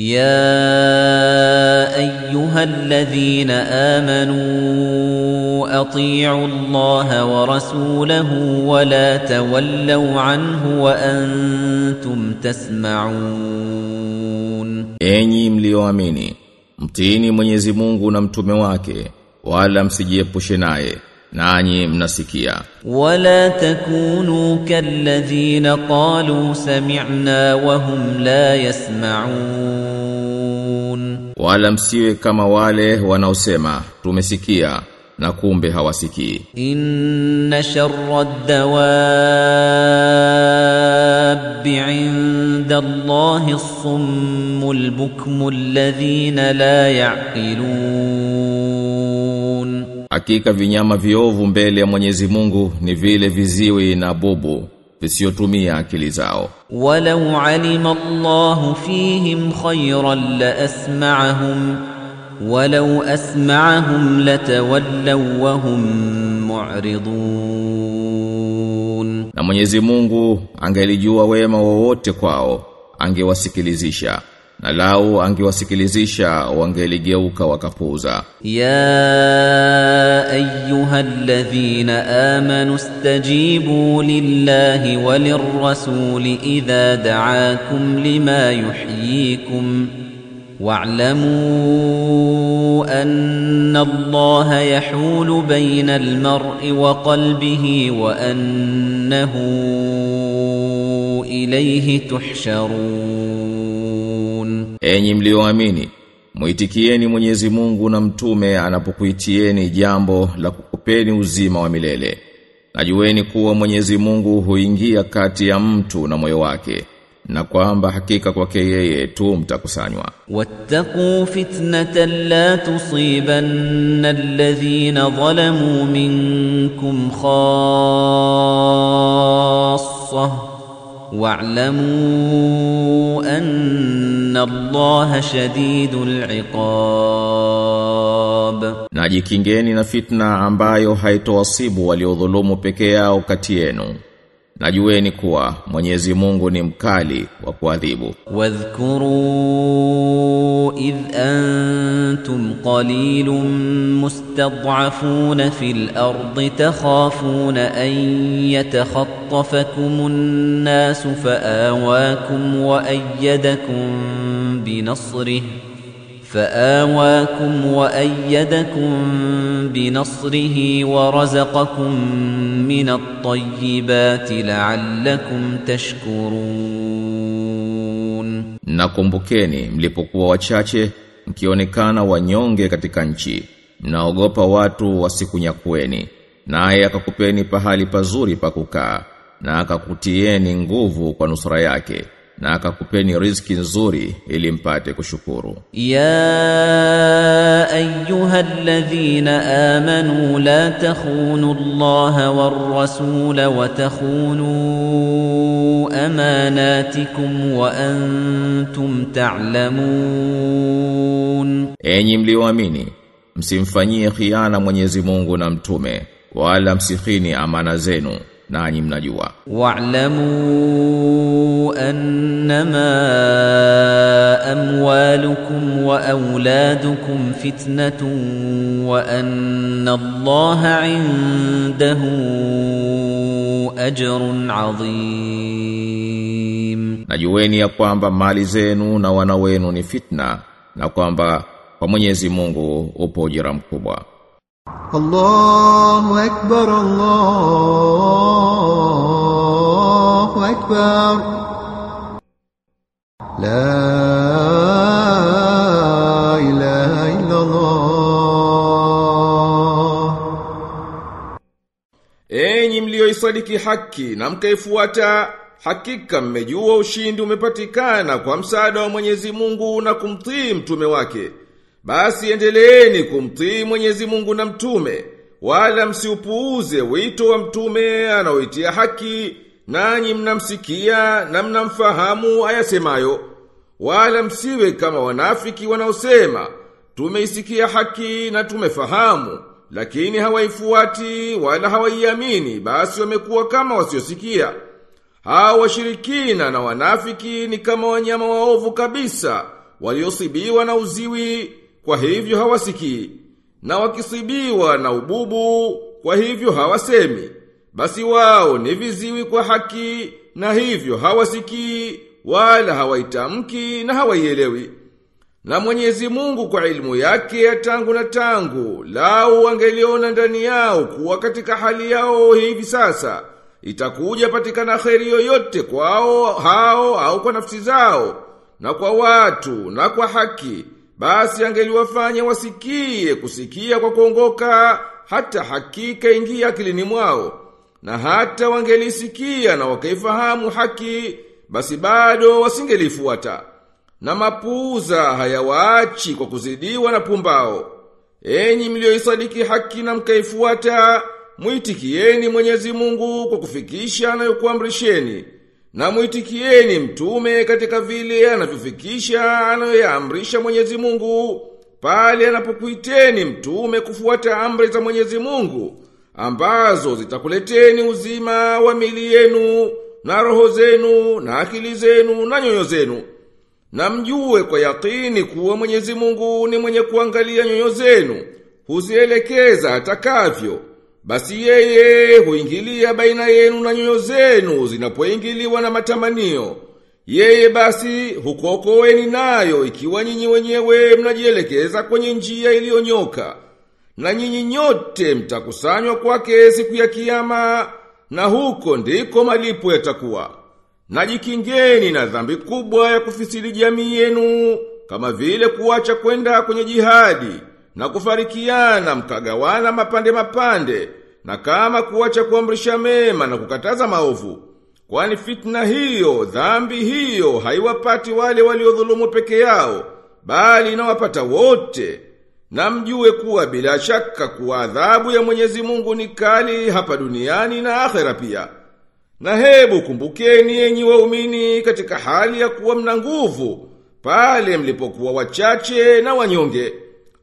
يا ايها الذين امنوا اطيعوا الله ورسوله ولا تولوا عنه وأنتم تسمعون Enyi mlioamini, mtiini Mwenyezi Mungu na mtume wake, wala msijiepushe naye, nanyi mnasikia. ولا تكونوا كالذين قالوا سمعنا وهم لا يسمعون wala msiwe kama wale wanaosema tumesikia na kumbe hawasikii. Inna sharra dawabi inda allahi as-summu bukmu alladhina la yaqilun. Hakika vinyama viovu mbele ya Mwenyezi Mungu ni vile viziwi na bubu visiotumia akili zao. Walau alima Allahu fihim khayran la asma'ahum walau asma'ahum latawallaw wa hum mu'ridun. Na Mwenyezi Mungu angelijua wema wowote kwao angewasikilizisha. na lau angewasikilizisha wangeligeuka wakapuza ya ayyuhalladhina amanu stajibu lillahi walirrasuli idha da'akum lima yuhyikum wa'lamu anna واعلموا ان الله يحول بين المرء وقلبه وانه ilayhi تحشرون Enyi mlioamini, muitikieni Mwenyezi Mungu na mtume anapokuitieni jambo la kukupeni uzima wa milele. Najueni kuwa Mwenyezi Mungu huingia kati ya mtu na moyo wake, na kwamba hakika kwake yeye tu mtakusanywa. واتقوا فتنة لا تصيبن الذين ظلموا منكم خاصة واعلموا أن الله شديد العقاب Na jikingeni na fitna ambayo haitowasibu waliodhulumu peke yao kati yenu. Najueni kuwa Mwenyezi Mungu ni mkali wa kuadhibu. واذكروا إذ أنتم قليل مستضعفون في الأرض تخافون أن يتخطفكم الناس فآواكم وأيدكم بنصره فآواكم وأيدكم بنصره ورزقكم من الطيبات لعلكم تشكرون Nakumbukeni mlipokuwa wachache mkionekana wanyonge katika nchi mnaogopa watu wasikunyakueni naye akakupeni pahali pazuri pa kukaa na akakutieni nguvu kwa nusura yake na akakupeni riziki nzuri ili mpate kushukuru. Ya ayuha alladhina amanu la takhunu Allah war rasul wa takhunu amanatikum wa antum ta'lamun, enyi mlioamini msimfanyie khiana Mwenyezi Mungu na mtume wala msikhini amana zenu nanyi mnajua wa'lamu annama amwalukum wa auladukum fitnatun wa anna Allaha 'indahu ajrun adhim. najueni ya kwamba mali zenu na wana wenu ni fitna na kwamba kwa Mwenyezi Mungu upo ujira mkubwa الله أكبر الله أكبر لا إله إلا الله Enyi mlioisadiki haki na mkaifuata, hakika mmejua ushindi umepatikana kwa msaada wa Mwenyezi Mungu na kumtii mtume wake. Basi endeleeni kumtii Mwenyezi Mungu na mtume, wala msiupuuze wito wa mtume anaoitia haki, nanyi mnamsikia na mnamfahamu ayasemayo. Wala msiwe kama wanafiki wanaosema, tumeisikia haki na tumefahamu, lakini hawaifuati wala hawaiamini, basi wamekuwa kama wasiosikia. Hao washirikina na wanafiki ni kama wanyama waovu kabisa, waliosibiwa na uziwi, kwa hivyo hawasikii, na wakisibiwa na ububu, kwa hivyo hawasemi. Basi wao ni viziwi kwa haki, na hivyo hawasikii, wala hawaitamki na hawaielewi. Na Mwenyezi Mungu kwa ilmu yake ya tangu na tangu, lau wangeliona ndani yao kuwa katika hali yao hivi sasa, itakuja patikana kheri yoyote kwao hao au kwa nafsi zao, na kwa watu na kwa haki, basi angeliwafanya wasikie kusikia kwa kuongoka, hata hakika ingia akilini mwao. Na hata wangelisikia na wakaifahamu haki, basi bado wasingelifuata na mapuuza hayawaachi kwa kuzidiwa na pumbao. Enyi mlioisadiki haki na mkaifuata, mwitikieni Mwenyezi Mungu kwa kufikisha anayokuamrisheni, na muitikieni mtume katika vile anavyofikisha anayoyaamrisha Mwenyezi Mungu, pale anapokuiteni mtume kufuata amri za Mwenyezi Mungu, ambazo zitakuleteni uzima wa mili yenu, na roho zenu, na akili zenu, na nyoyo zenu. Na mjue kwa yakini kuwa Mwenyezi Mungu ni mwenye kuangalia nyoyo zenu, huzielekeza atakavyo. Basi yeye huingilia baina yenu na nyoyo zenu zinapoingiliwa na matamanio. Yeye basi hukokoeni nayo ikiwa nyinyi wenyewe mnajielekeza kwenye njia iliyonyoka. Na nyinyi nyote mtakusanywa kwake siku ya kiyama, na huko ndiko malipo yatakuwa. Najikingeni na dhambi kubwa ya kufisiri jamii yenu, kama vile kuacha kwenda kwenye jihadi, na kufarikiana mkagawana mapande mapande, na kama kuacha kuamrisha mema na kukataza maovu. Kwani fitna hiyo, dhambi hiyo, haiwapati wale waliodhulumu peke yao, bali inawapata wote. Na mjue kuwa bila shaka kuwa adhabu ya Mwenyezi Mungu ni kali hapa duniani na akhera pia. Na hebu kumbukeni enyi waumini katika hali ya kuwa mna nguvu, pale mlipokuwa wachache na wanyonge.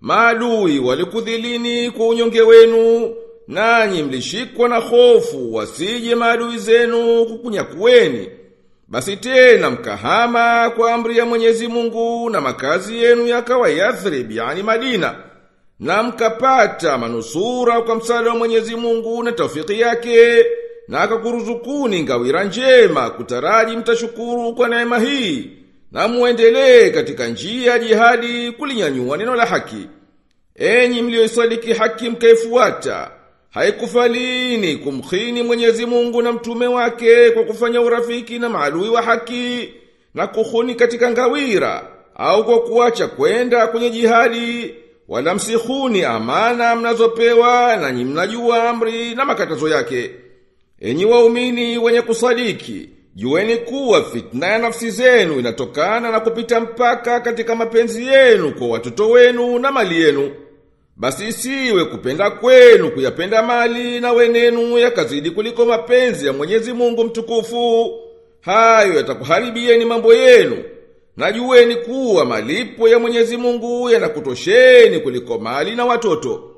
Maadui walikudhilini kwa unyonge wenu, nanyi mlishikwa na hofu wasije maadui zenu kukunyakueni. Basi tena mkahama kwa amri ya Mwenyezi Mungu na makazi yenu yakawa Yathrib, yani Madina. Na mkapata manusura kwa msaada wa Mwenyezi Mungu na taufiki yake na akakuruzukuni ngawira njema kutaraji mtashukuru kwa neema hii na muendelee katika njia ya jihadi kulinyanyua neno la haki enyi mlioisadiki haki mkaifuata haikufalini kumkhini Mwenyezi Mungu na mtume wake kwa kufanya urafiki na maadui wa haki na kuhuni katika ngawira au kwa kuacha kwenda kwenye jihadi wala msihuni amana mnazopewa na mnajua amri na makatazo yake Enyi waumini wenye kusadiki, jueni kuwa fitna ya nafsi zenu inatokana na kupita mpaka katika mapenzi yenu kwa watoto wenu na mali yenu. Basi siwe kupenda kwenu kuyapenda mali na wenenu yakazidi kuliko mapenzi ya Mwenyezi Mungu mtukufu. Hayo yatakuharibieni mambo yenu. Najue ni kuwa malipo ya Mwenyezi Mungu yanakutosheni kuliko mali na watoto.